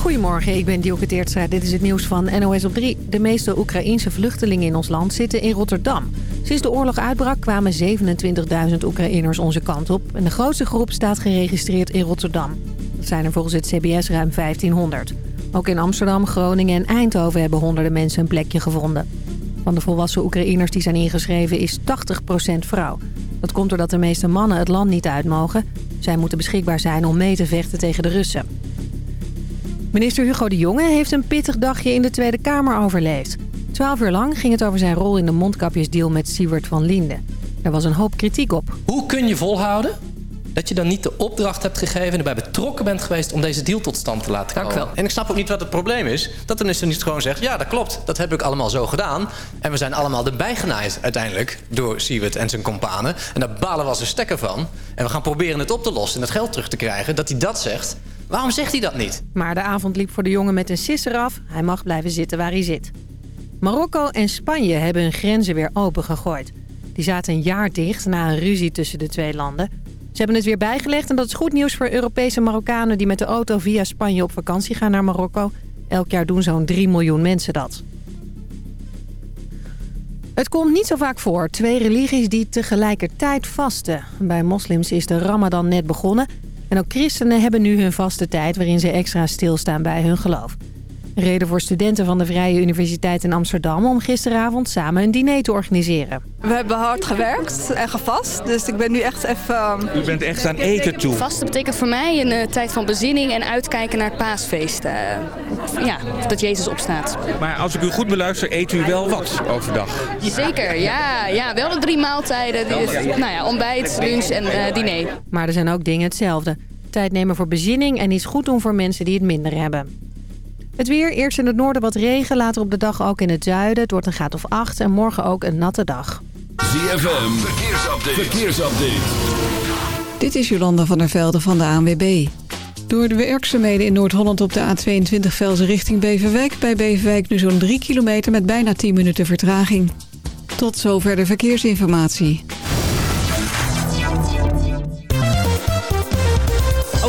Goedemorgen, ik ben Dielke Teertstra. Dit is het nieuws van NOS op 3. De meeste Oekraïense vluchtelingen in ons land zitten in Rotterdam. Sinds de oorlog uitbrak kwamen 27.000 Oekraïners onze kant op. En de grootste groep staat geregistreerd in Rotterdam. Dat zijn er volgens het CBS ruim 1500. Ook in Amsterdam, Groningen en Eindhoven hebben honderden mensen een plekje gevonden. Van de volwassen Oekraïners die zijn ingeschreven is 80% vrouw. Dat komt doordat de meeste mannen het land niet uit mogen. Zij moeten beschikbaar zijn om mee te vechten tegen de Russen. Minister Hugo de Jonge heeft een pittig dagje in de Tweede Kamer overleefd. Twaalf uur lang ging het over zijn rol in de mondkapjesdeal met Siewert van Linden. Er was een hoop kritiek op. Hoe kun je volhouden dat je dan niet de opdracht hebt gegeven... en erbij betrokken bent geweest om deze deal tot stand te laten komen? Dank wel. En ik snap ook niet wat het probleem is. Dat de minister niet gewoon zegt... ja, dat klopt, dat heb ik allemaal zo gedaan. En we zijn allemaal erbij genaaid uiteindelijk... door Siewert en zijn kompanen. En daar balen we als een stekker van. En we gaan proberen het op te lossen en het geld terug te krijgen. Dat hij dat zegt... Waarom zegt hij dat niet? Maar de avond liep voor de jongen met een sisser af. Hij mag blijven zitten waar hij zit. Marokko en Spanje hebben hun grenzen weer opengegooid. Die zaten een jaar dicht na een ruzie tussen de twee landen. Ze hebben het weer bijgelegd en dat is goed nieuws voor Europese Marokkanen... die met de auto via Spanje op vakantie gaan naar Marokko. Elk jaar doen zo'n 3 miljoen mensen dat. Het komt niet zo vaak voor, twee religies die tegelijkertijd vasten. Bij moslims is de ramadan net begonnen... En ook christenen hebben nu hun vaste tijd waarin ze extra stilstaan bij hun geloof. Reden voor studenten van de Vrije Universiteit in Amsterdam om gisteravond samen een diner te organiseren. We hebben hard gewerkt en gevast, dus ik ben nu echt even... U bent echt aan eten toe. Vasten betekent voor mij een uh, tijd van bezinning en uitkijken naar het paasfeest. Uh, ja, dat Jezus opstaat. Maar als ik u goed beluister, eet u wel wat overdag? Zeker, ja. ja wel de drie maaltijden. Nou ja, ontbijt, lunch en uh, diner. Maar er zijn ook dingen hetzelfde. Tijd nemen voor bezinning en iets goed doen voor mensen die het minder hebben. Het weer, eerst in het noorden wat regen, later op de dag ook in het zuiden. Het wordt een graad of 8 en morgen ook een natte dag. ZFM, verkeersupdate. verkeersupdate. Dit is Jolanda van der Velde van de ANWB. Door de werkzaamheden in Noord-Holland op de A22 Velzen richting Beverwijk... bij Beverwijk nu zo'n 3 kilometer met bijna 10 minuten vertraging. Tot zover de verkeersinformatie.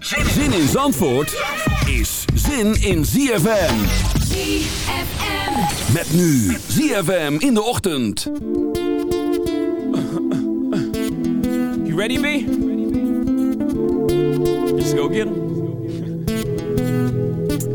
Zin in Zandvoort is zin in ZFM. ZFM. Met nu ZFM in de ochtend. You ready, B? Let's go get 'em.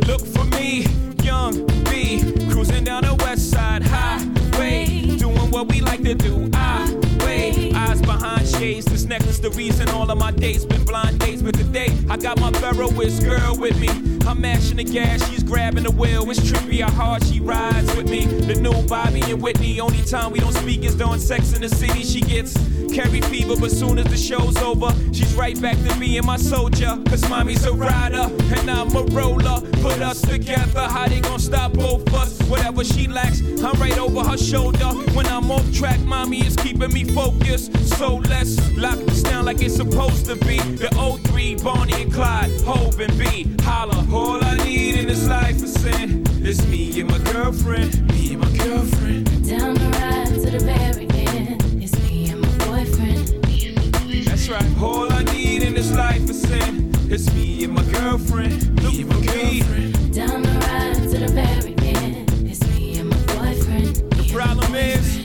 Look for me, young B, cruising down the west side highway, doing what we like to do. I way, eyes behind shades. Necklace, the reason all of my dates been blind dates. But today, I got my Ferroist girl with me. I'm mashing the gas, she's grabbing the wheel. It's trippy how hard she rides with me. The new Bobby and Whitney. Only time we don't speak is during sex in the city. She gets Carrie fever, but soon as the show's over, she's right back to being my soldier. Cause mommy's a rider, and I'm a roller. Put us together, how they gonna stop both us? Whatever she lacks, I'm right over her shoulder. When I'm off track, mommy is keeping me focused. So let's lock this down like it's supposed to be. The 03, Bonnie and Clyde, Hova and B. Holla, all I need in this life is sin. It's me and my girlfriend, me and my girlfriend. Down the ride to the very end. It's me and my boyfriend. Me and my boyfriend. That's right. All I need in this life is sin. It's me and my girlfriend, me and my girlfriend. Down the ride to the end. It's me and my boyfriend. The problem is,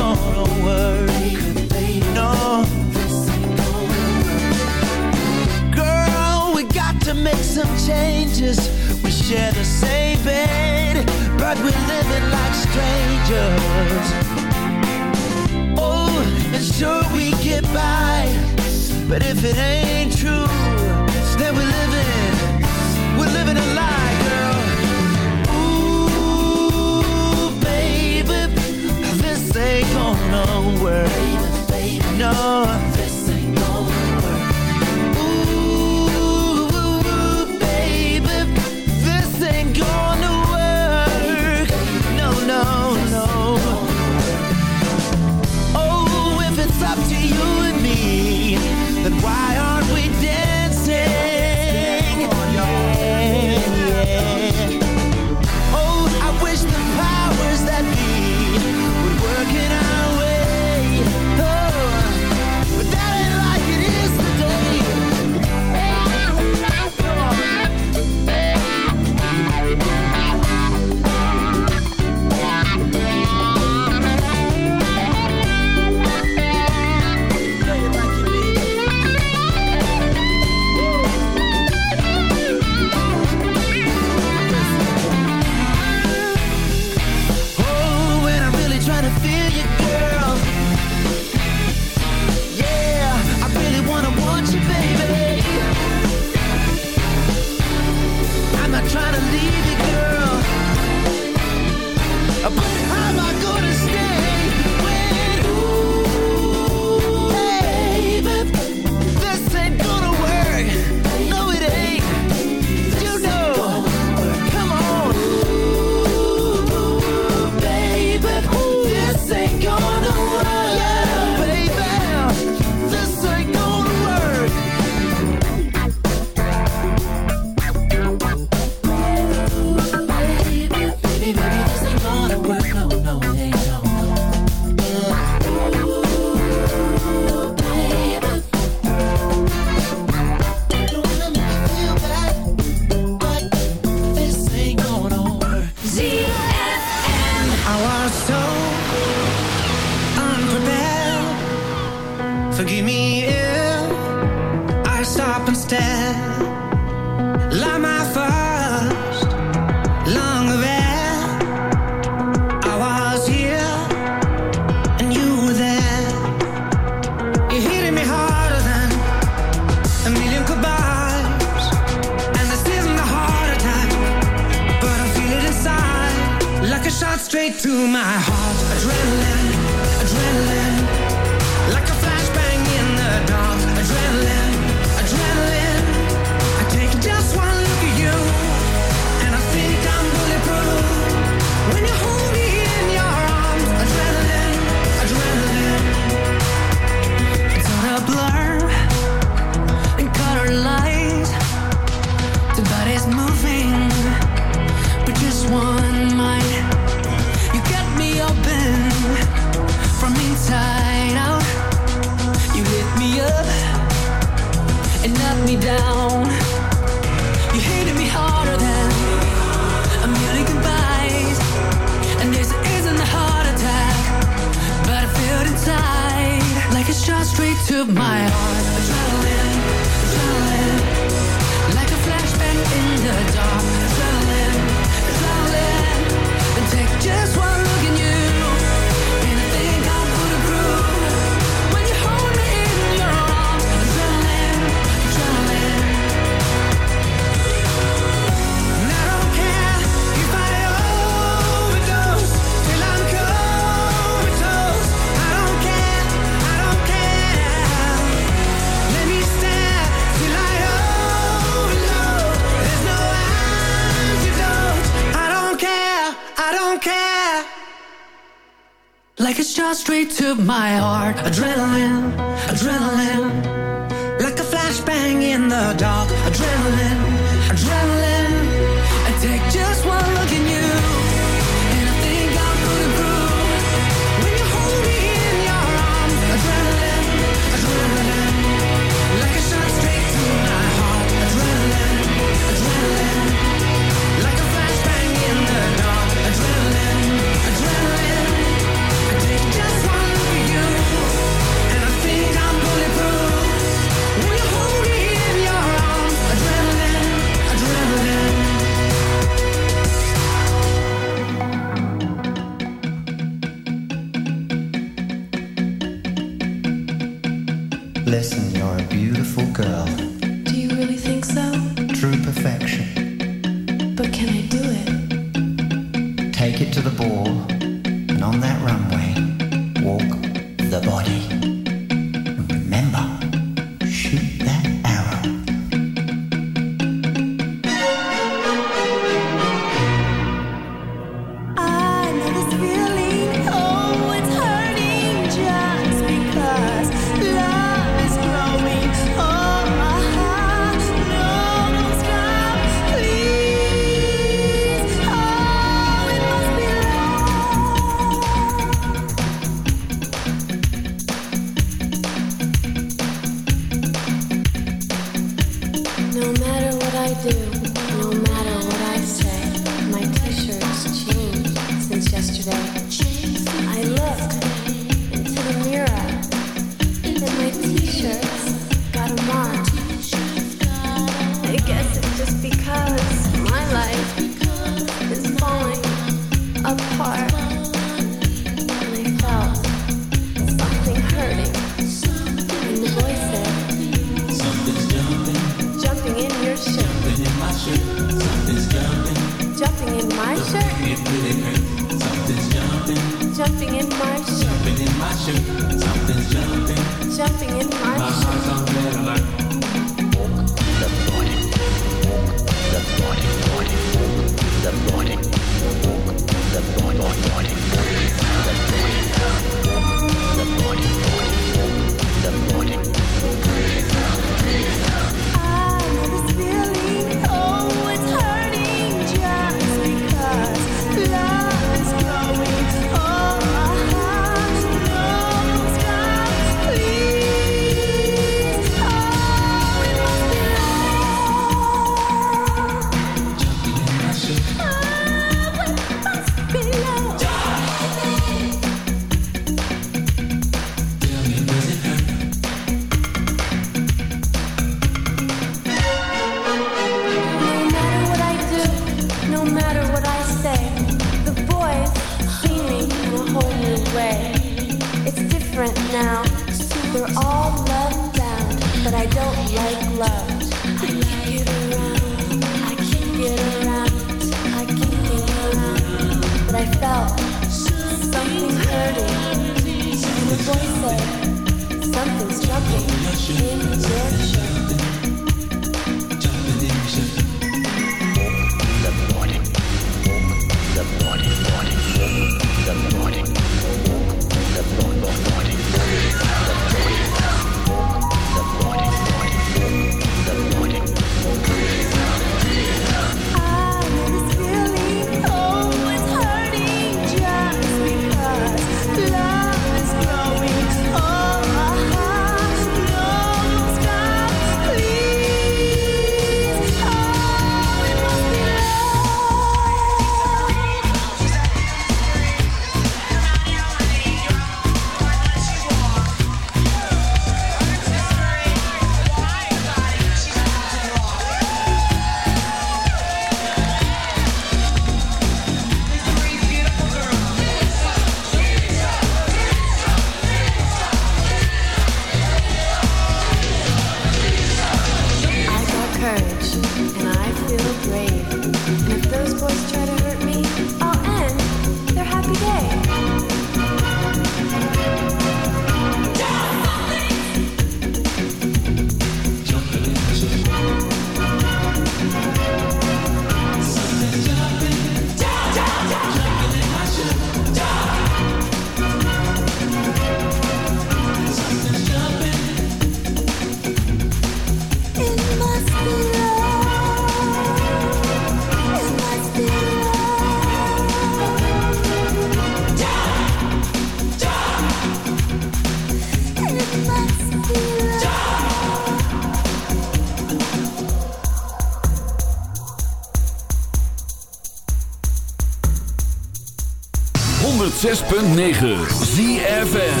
106.9 ZFN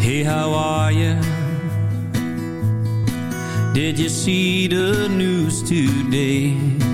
Hey, how are you? Did you see the news today?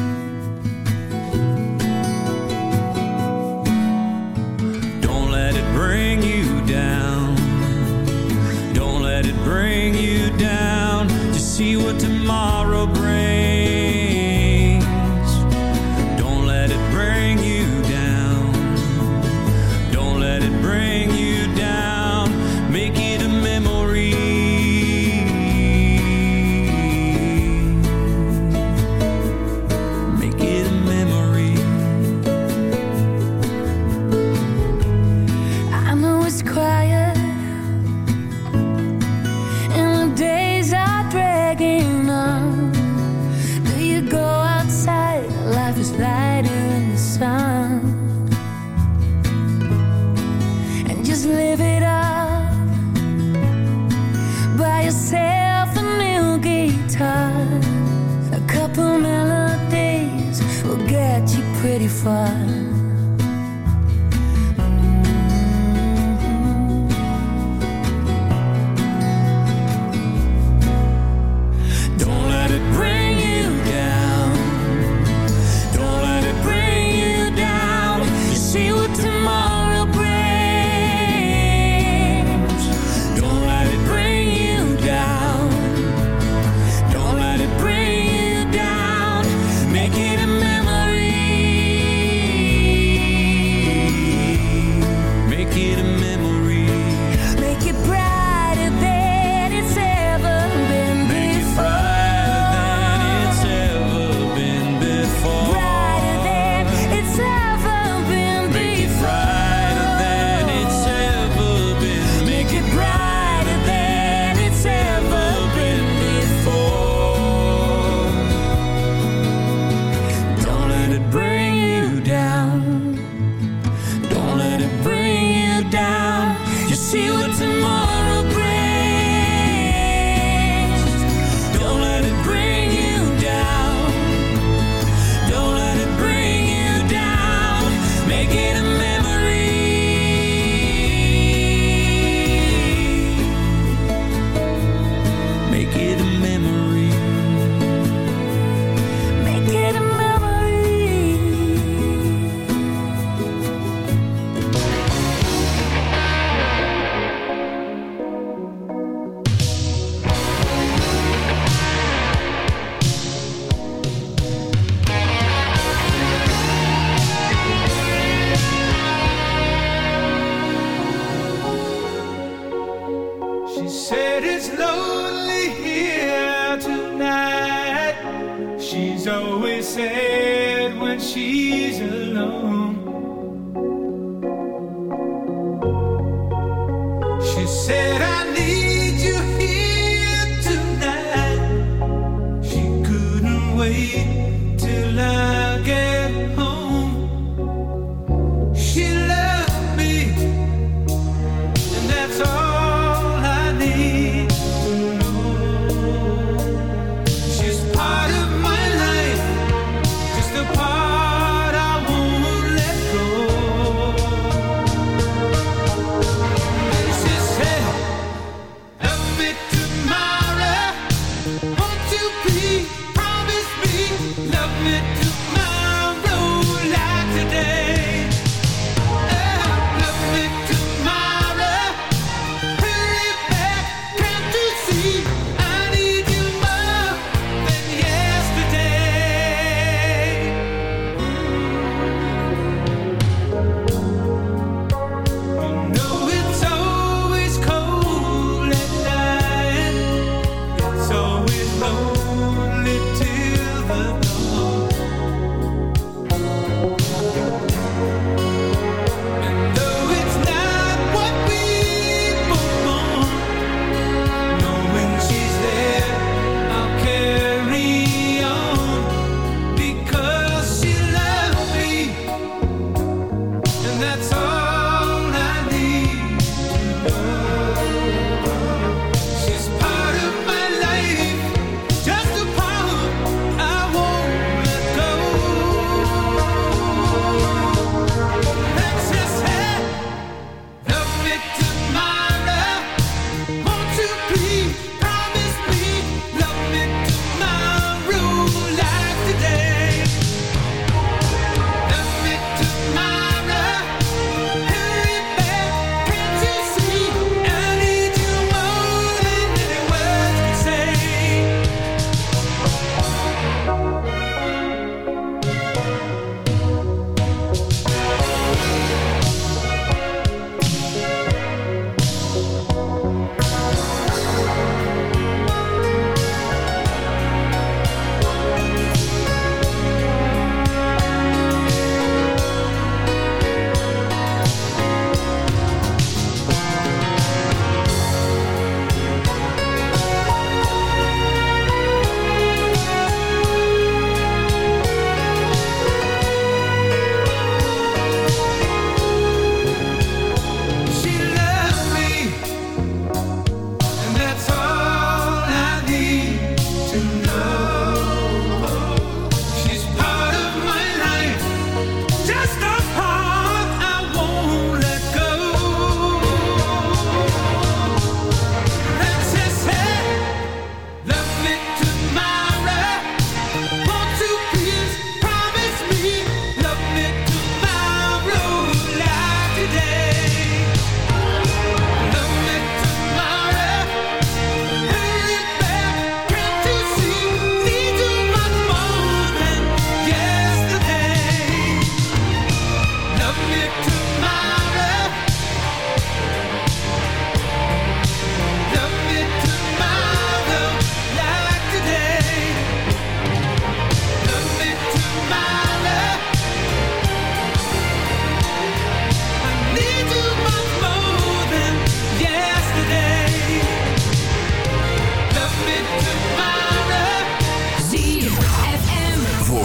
bring you down to see what tomorrow brings.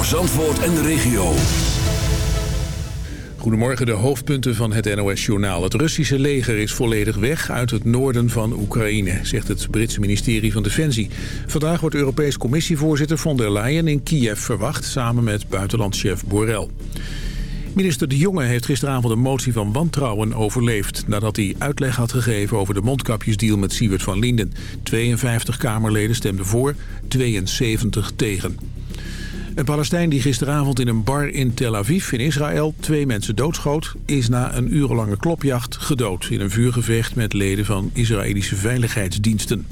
Zandvoort en de regio. Goedemorgen, de hoofdpunten van het NOS-journaal. Het Russische leger is volledig weg uit het noorden van Oekraïne, zegt het Britse ministerie van Defensie. Vandaag wordt Europees Commissievoorzitter von der Leyen in Kiev verwacht, samen met buitenlandchef Borrell. Minister De Jonge heeft gisteravond een motie van wantrouwen overleefd... nadat hij uitleg had gegeven over de mondkapjesdeal met Siewert van Linden. 52 Kamerleden stemden voor, 72 tegen. Een Palestijn die gisteravond in een bar in Tel Aviv in Israël twee mensen doodschoot... is na een urenlange klopjacht gedood in een vuurgevecht met leden van Israëlische veiligheidsdiensten.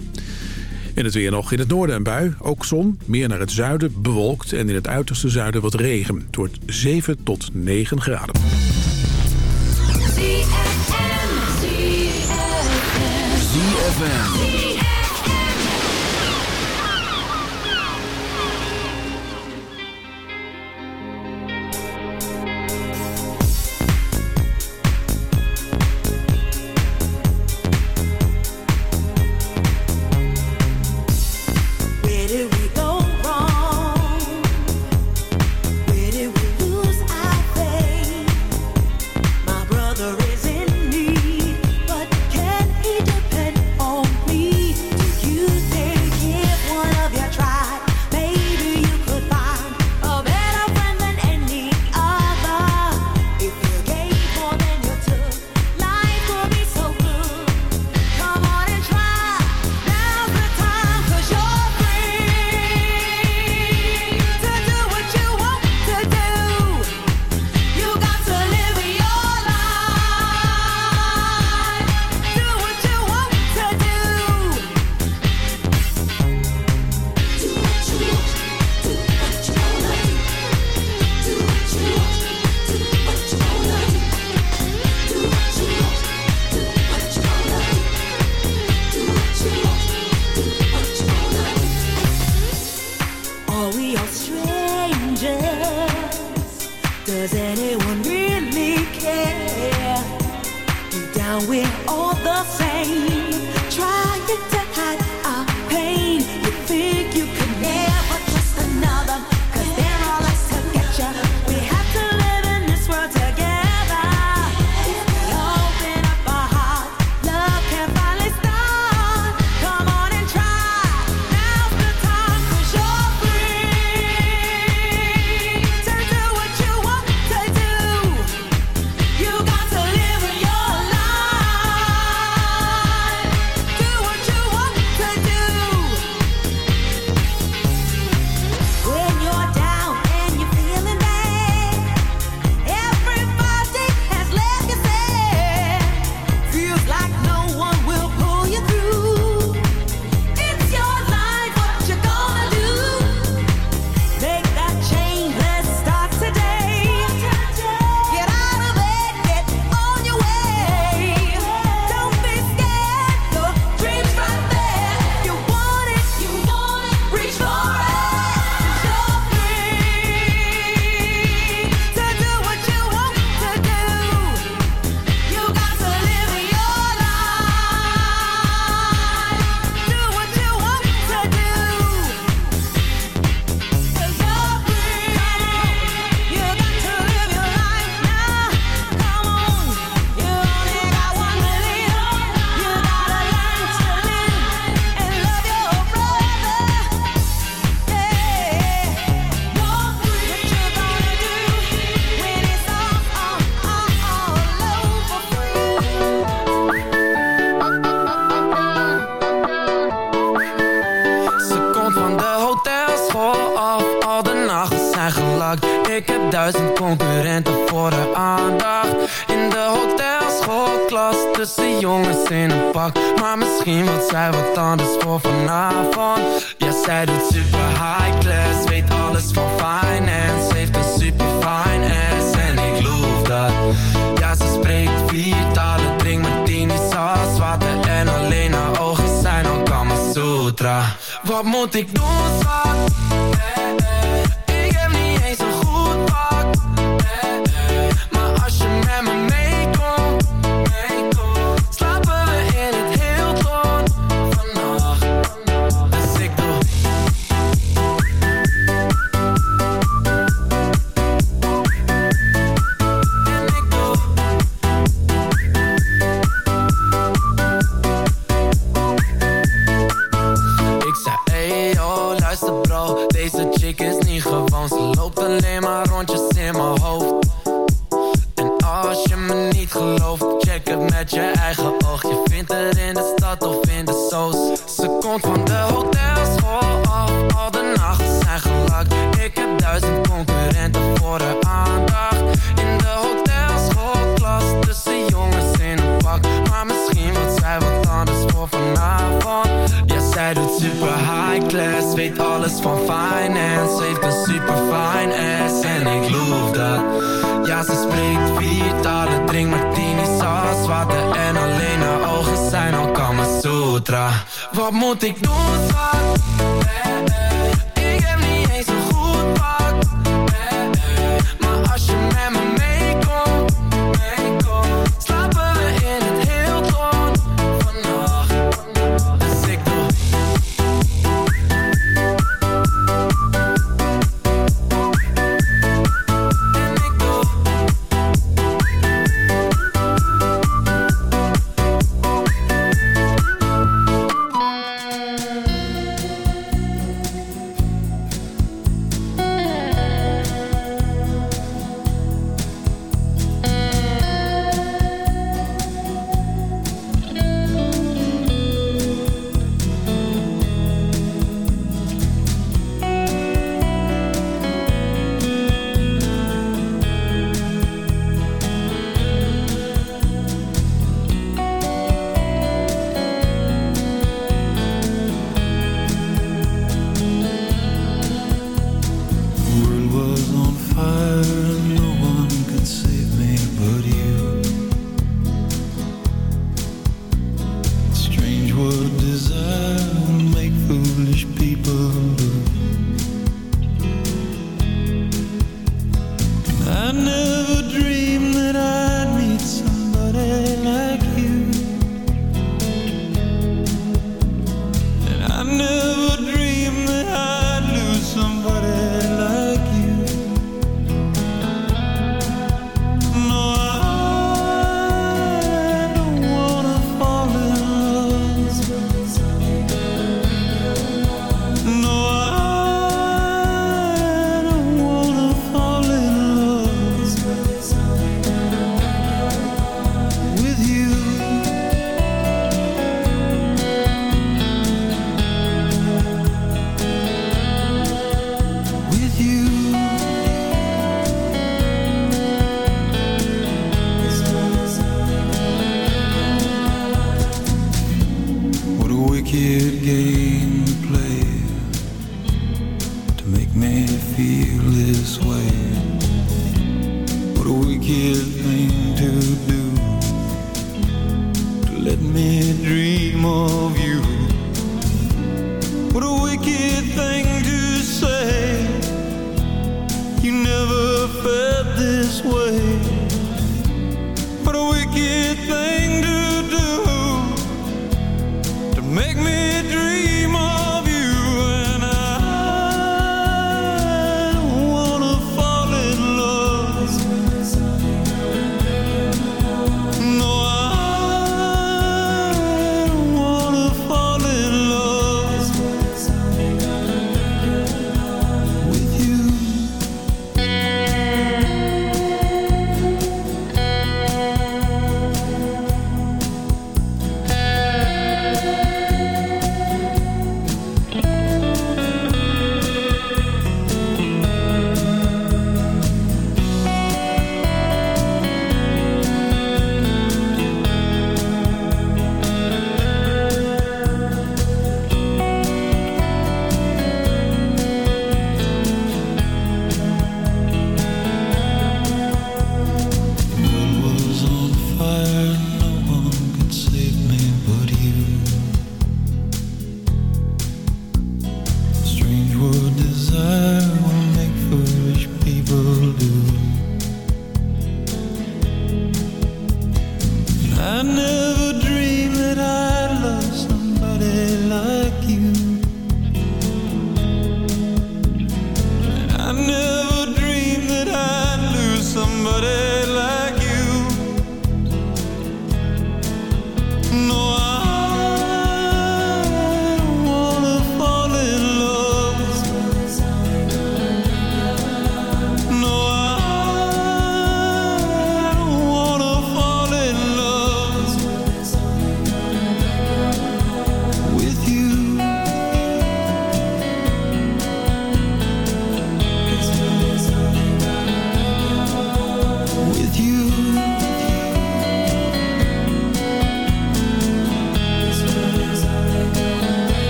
En het weer nog in het noorden een bui, ook zon, meer naar het zuiden bewolkt... en in het uiterste zuiden wat regen. Het wordt 7 tot 9 graden. ZFM. vanavond. Ja, zij doet super high class Weet alles van finance. Heeft een super fine ass En ik loof dat. Ja, ze spreekt vier talen Drink martini, saus, water. En alleen haar ogen zijn al allemaal Sutra. Wat moet ik doen, schat? Zij doet super high class, weet alles van finance. Heeft een super fine ass en ik loof dat. Ja, ze spreekt vier talen, drink martini, saus, water en alleen haar ogen zijn al Kama Sutra. Wat moet ik doen, schat?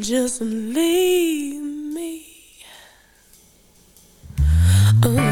Just leave me alone.